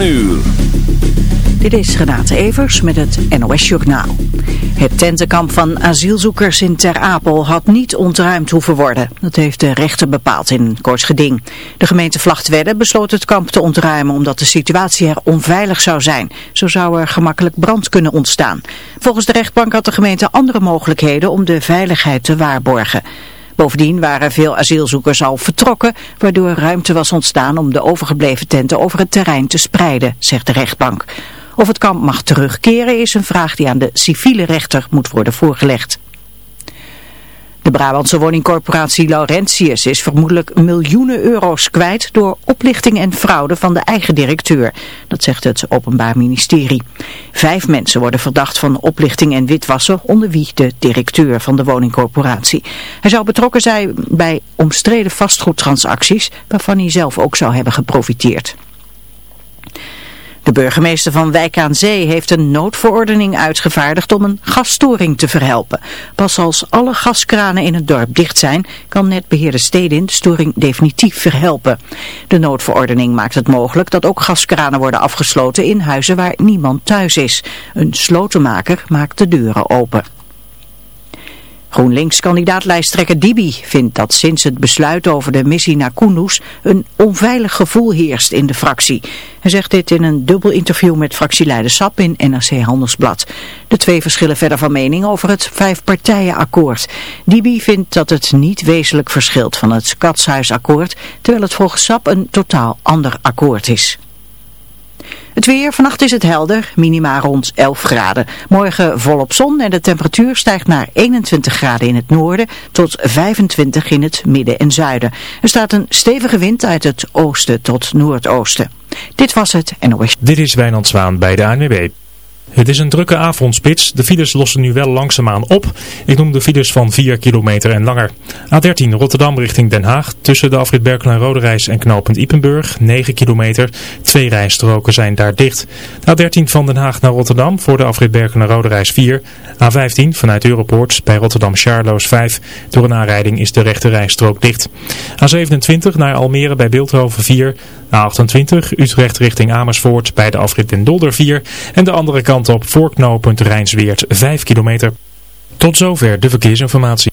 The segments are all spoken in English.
7 uur. Dit is Renate Evers met het NOS Journaal. Het tentenkamp van asielzoekers in Ter Apel had niet ontruimd hoeven worden. Dat heeft de rechter bepaald in een kort geding. De gemeente Vlachtwedde besloot het kamp te ontruimen omdat de situatie er onveilig zou zijn. Zo zou er gemakkelijk brand kunnen ontstaan. Volgens de rechtbank had de gemeente andere mogelijkheden om de veiligheid te waarborgen. Bovendien waren veel asielzoekers al vertrokken, waardoor ruimte was ontstaan om de overgebleven tenten over het terrein te spreiden, zegt de rechtbank. Of het kamp mag terugkeren is een vraag die aan de civiele rechter moet worden voorgelegd. De Brabantse woningcorporatie Laurentius is vermoedelijk miljoenen euro's kwijt door oplichting en fraude van de eigen directeur. Dat zegt het Openbaar Ministerie. Vijf mensen worden verdacht van oplichting en witwassen, onder wie de directeur van de woningcorporatie. Hij zou betrokken zijn bij omstreden vastgoedtransacties, waarvan hij zelf ook zou hebben geprofiteerd. De burgemeester van Wijk aan Zee heeft een noodverordening uitgevaardigd om een gasstoring te verhelpen. Pas als alle gaskranen in het dorp dicht zijn, kan netbeheerder Stedin de storing definitief verhelpen. De noodverordening maakt het mogelijk dat ook gaskranen worden afgesloten in huizen waar niemand thuis is. Een slotenmaker maakt de deuren open. GroenLinks-kandidaat-lijsttrekker Dibi vindt dat sinds het besluit over de missie naar Kunduz een onveilig gevoel heerst in de fractie. Hij zegt dit in een dubbel interview met fractieleider Sap in NRC Handelsblad. De twee verschillen verder van mening over het vijfpartijenakkoord. Dibi vindt dat het niet wezenlijk verschilt van het Katshuisakkoord, terwijl het volgens Sap een totaal ander akkoord is. Het weer, vannacht is het helder, minima rond 11 graden. Morgen volop zon en de temperatuur stijgt naar 21 graden in het noorden tot 25 in het midden en zuiden. Er staat een stevige wind uit het oosten tot noordoosten. Dit was het NOS. Dit is Wijnand Zwaan bij de ANWB. Het is een drukke avondspits. De files lossen nu wel langzaamaan op. Ik noem de files van 4 kilometer en langer. A13 Rotterdam richting Den Haag. Tussen de afrit Berkel en Roderijs en knooppunt Ipenburg. 9 kilometer. Twee rijstroken zijn daar dicht. A13 van Den Haag naar Rotterdam. Voor de afrit Berkel en Roderijs 4. A15 vanuit Europoort bij Rotterdam Charloes 5. Door een aanrijding is de rechte rijstrook dicht. A27 naar Almere bij Beeldhoven 4. A28 Utrecht richting Amersfoort bij de afrit Den Dolder 4. En de andere kant op voorknooppunt Rijnsweert 5 kilometer. Tot zover de verkeersinformatie.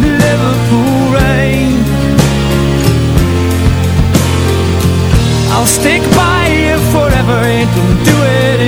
Liverpool I'll stick by you forever and do it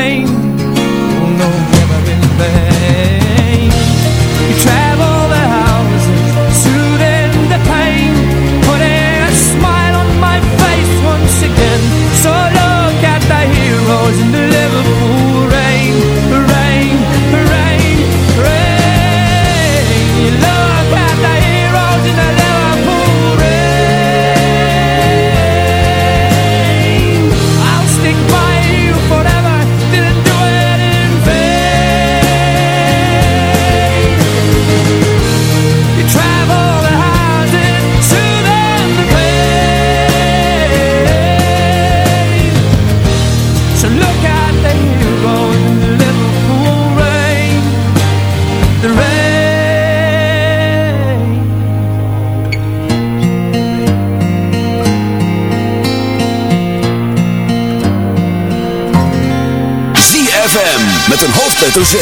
met een hoofdletter Z.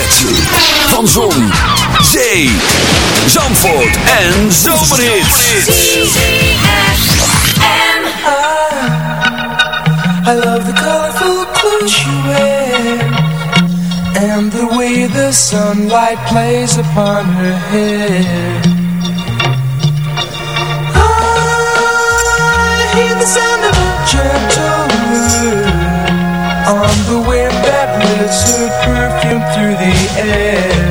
Van Zon, Zee, Zandvoort en Zomerhits. ZFM. I, I love the colorful clothes you wear. And the way the sunlight plays upon her hair. the air.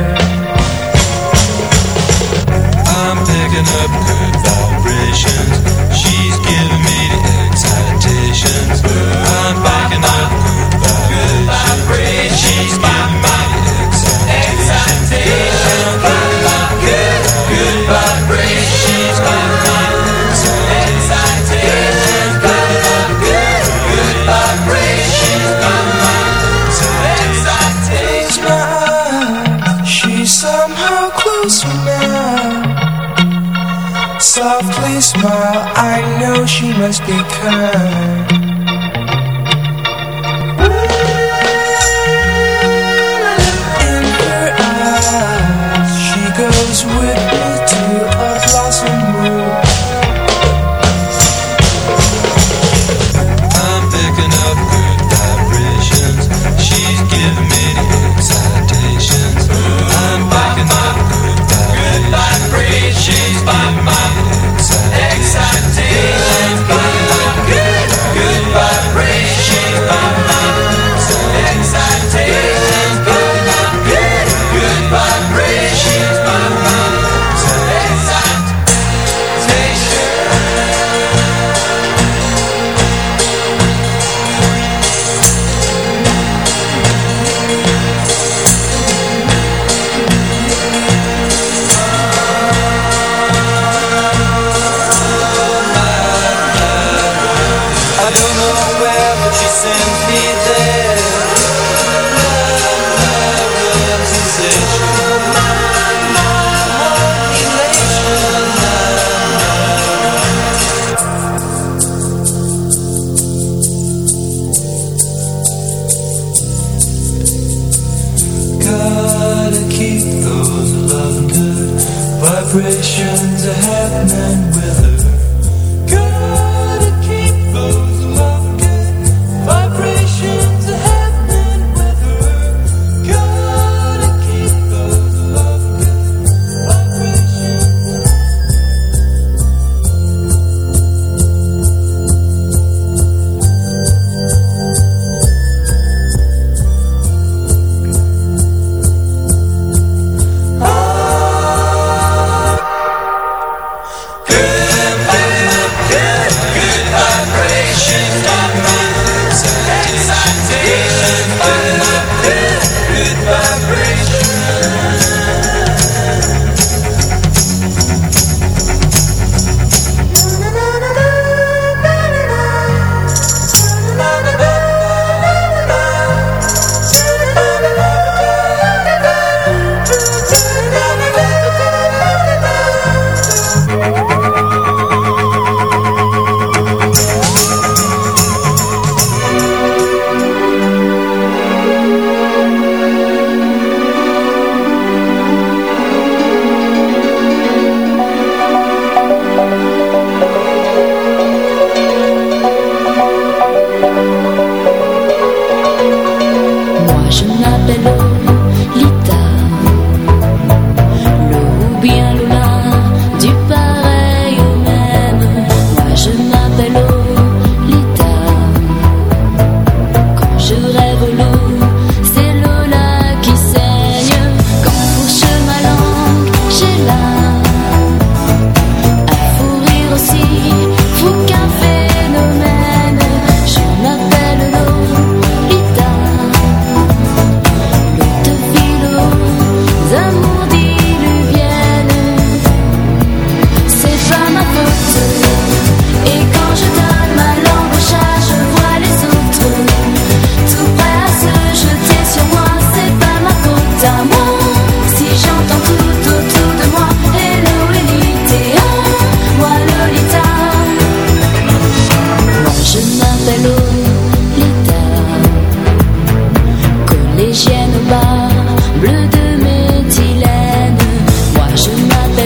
Sunday.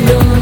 Lord.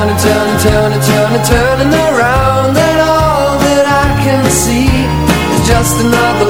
turning, turning, turning, turning, turning around And all that I can see is just another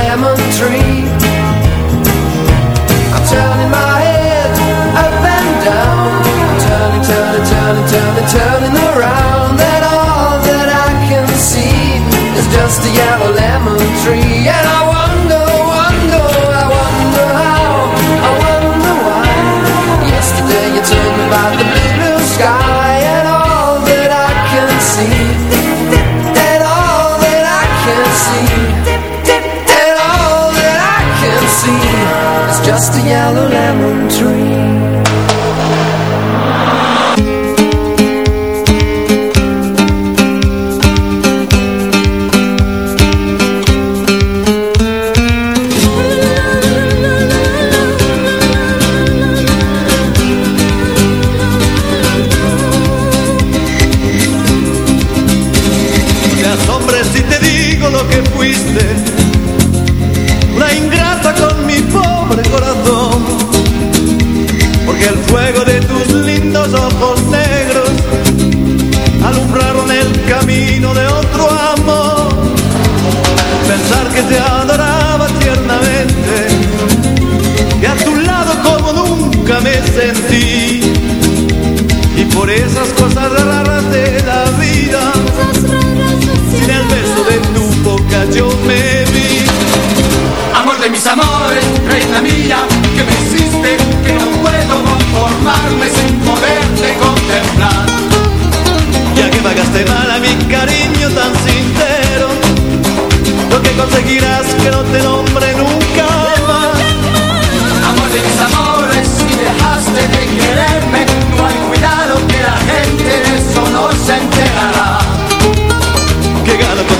yellow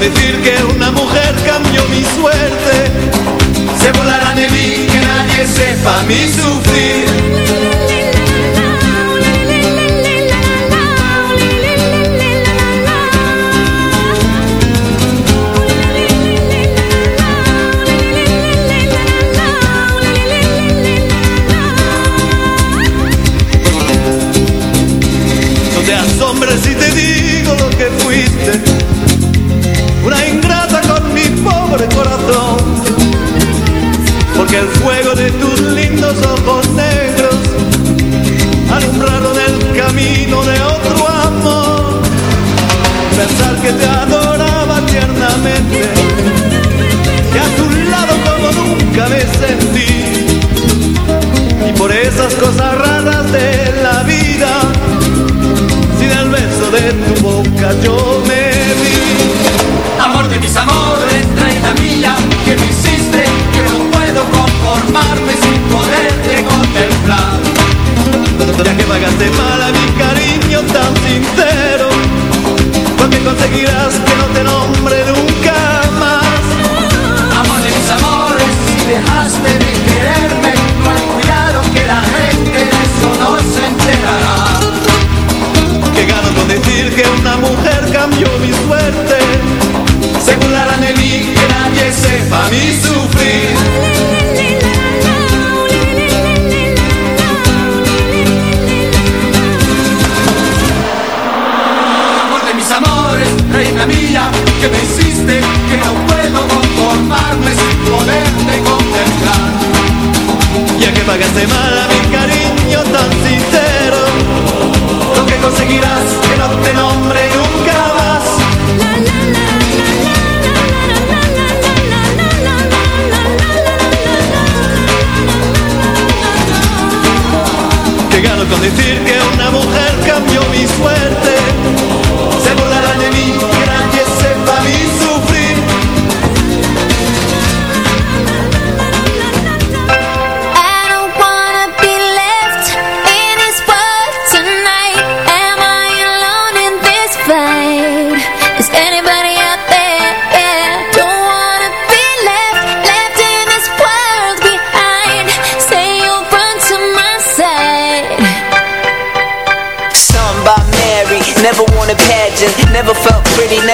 decir que una mujer cambió mi suerte. Se volarán en mí, que nadie sepa mi sufrir pagaste mal a mi cariño tan sincero. Lo que conseguirás que no te nombre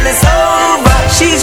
till it's over. She's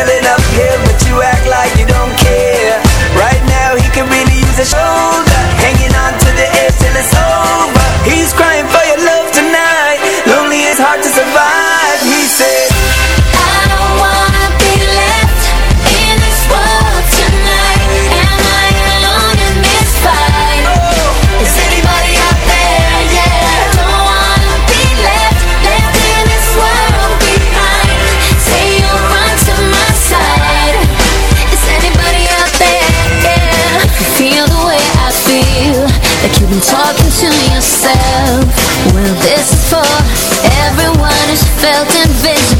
filling up here with you felt invisible.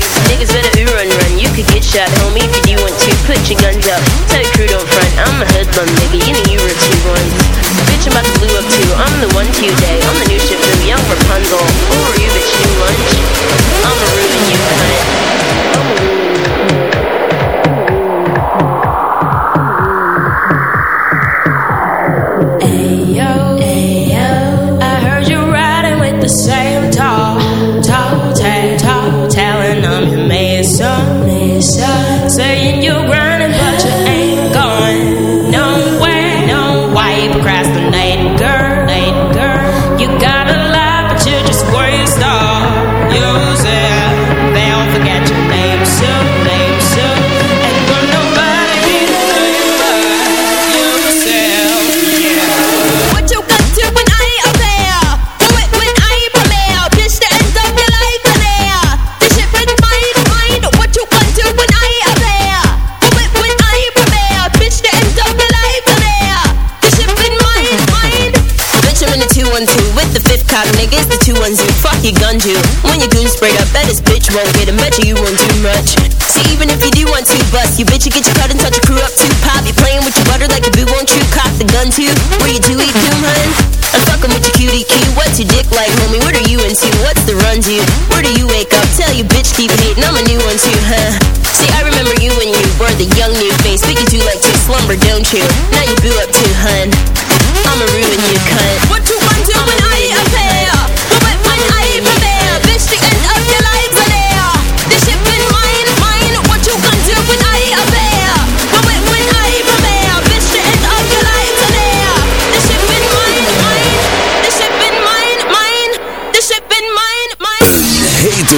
Niggas better ooh run run. You could get shot, homie, if you want to. Put your guns up. Tell your crew don't front. I'm a hoodlum, nigga. You know you were two ones. Bitch, I'm about to blue up too. I'm the one to day. I'm the new ship from young Rapunzel. Who are you, bitch? New lunch? I'ma ruin you, cunt. Ayo, won't get a match you you won't do much. See, even if you do want to bust, you bitch, you get your cut and touch your crew up too. Pop, you playing with your butter like a boo, won't you? Cock the gun too. Where you do eat doom, hun? I'm fucking with your cutie cue. What's your dick like, homie? What are you into? What's the run to? Where do you wake up? Tell your bitch keep hating. I'm a new one too, huh? See, I remember you when you were the young new face. But you do like to slumber, don't you? Now you boo up too, hun. I'ma ruin you, cunt.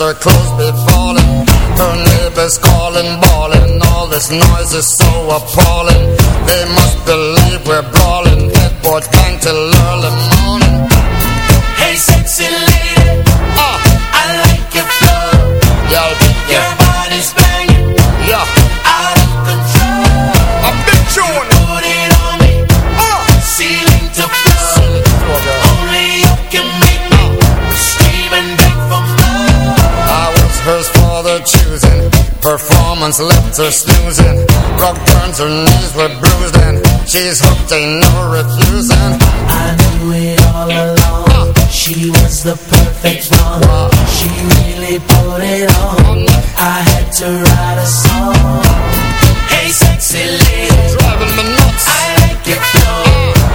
A glimpse, her clothes be fallin'. Her neighbors calling, bawling, all this noise is so appalling. They must believe we're brawling, headboard bang till early morning. birds are snoozing. Rock burns her knees were bruised and She's hooked, ain't no refusing. I knew it all along. Huh. She was the perfect one. Wow. She really put it on. I had to write a song. Hey sexy lady. Driving me nuts. I like your flow.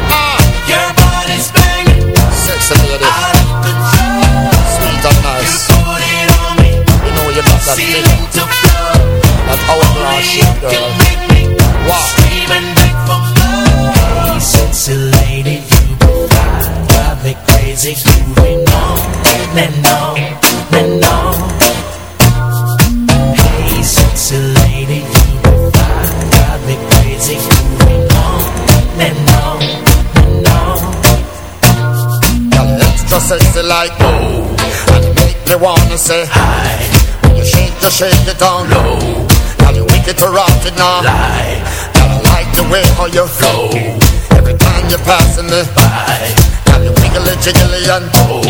Uh, uh. Your body's banging. Sexy lady. Out of control. Sweet and nice. You put it on me. You know you got that See my love. Sexy lady, you provide. Drive me crazy, grooving on and on no, on. Hey, sexy lady, you provide. Drive me crazy, grooving on know, on no, on. let's extra sexy like oh, and make me wanna say hi. When you shake, you shake it down low it for off and on. Lie. Gotta like the way how you flow. Every time you're passing me by. Now you wiggly jiggly and go,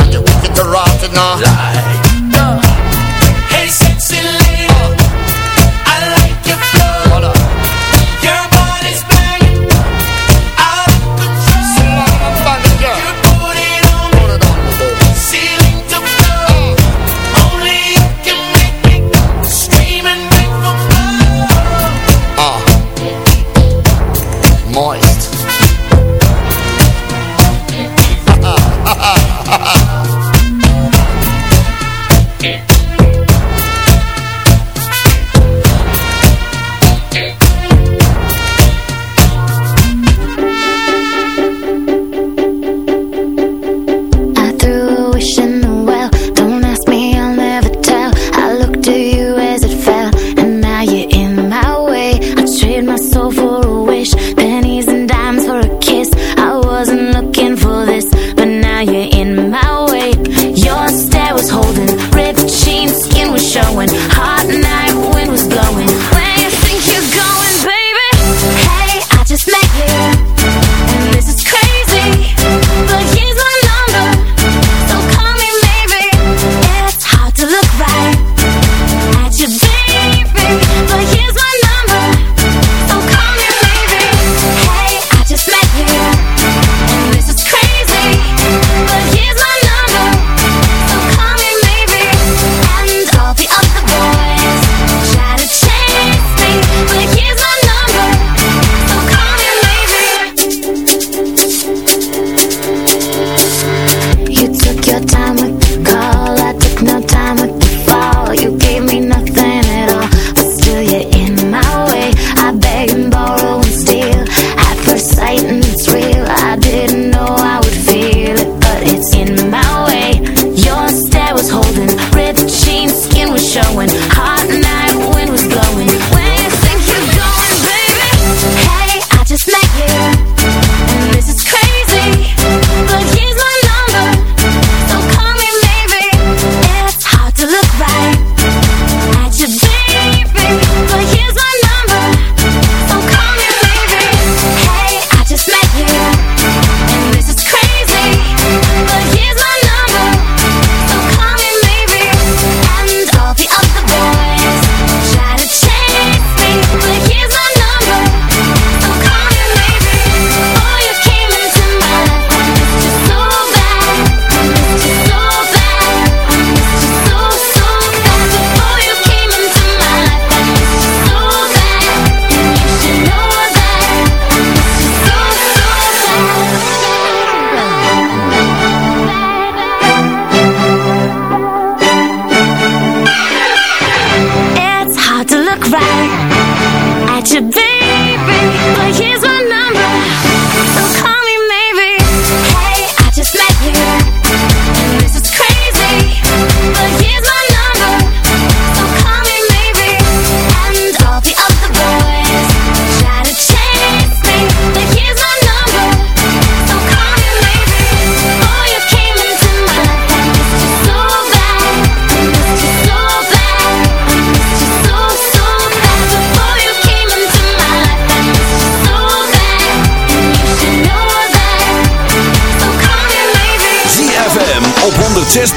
And you wicked to rot and all. Lie. No.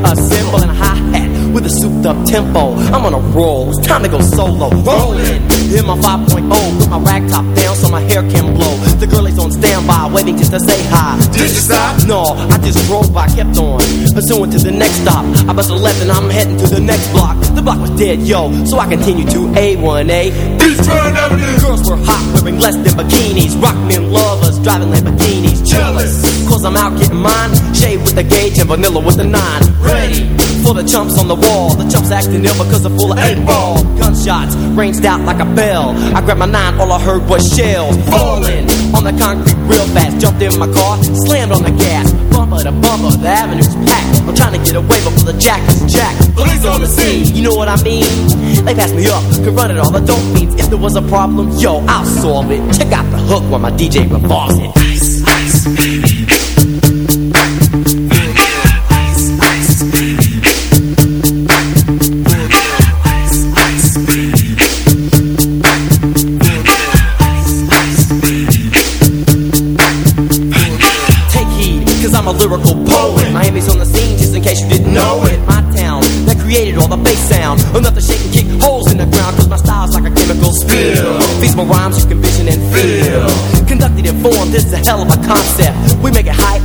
a cymbal and a hi hat with a souped up tempo. I'm on a roll, it's time to go solo. Rolling, hit my 5.0, put my rag top down so my hair can blow. The girl is on standby, waiting just to say hi. Did you stop? No, I just drove by, kept on. Pursuing to the next stop. I bust a left and I'm heading to the next block. The block was dead, yo, so I continue to A1A. Eastbound Avenue. Girls were hot, wearing less than bikinis. Rock men lovers, driving Lamborghinis. Jealous, cause I'm out getting mine. Shade with the gauge and vanilla with the nine. Ready for the chumps on the wall. The chumps acting ill because they're full of eight ball. Gunshots ranged out like a bell. I grabbed my nine, all I heard was shells falling on the concrete real fast. Jumped in my car, slammed on the gas. Bumper to bumper, the avenue's packed. I'm trying to get away before the jack is jacked. Police on the scene, you know what I mean? They passed me up, could run it all. The means if there was a problem, yo, I'll solve it. Check out the hook while my DJ revolves it. A lyrical poet. Miami's on the scene, just in case you didn't know it. My town, that created all the bass sound. Enough to shake and kick holes in the ground, cause my style's like a chemical spill. Feasible rhymes you can vision and feel. Conducted in form, this is a hell of a concept. We make it hype,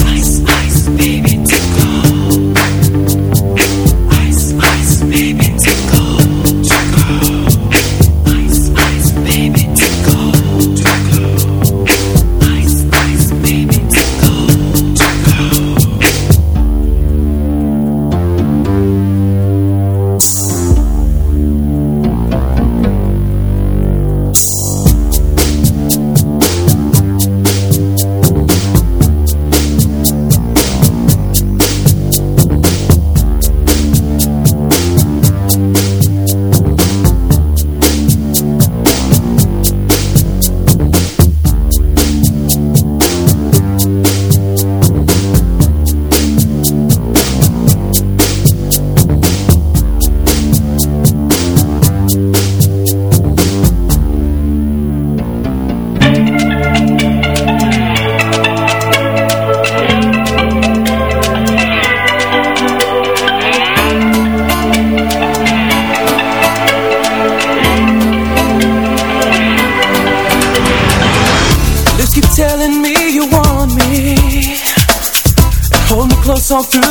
Me close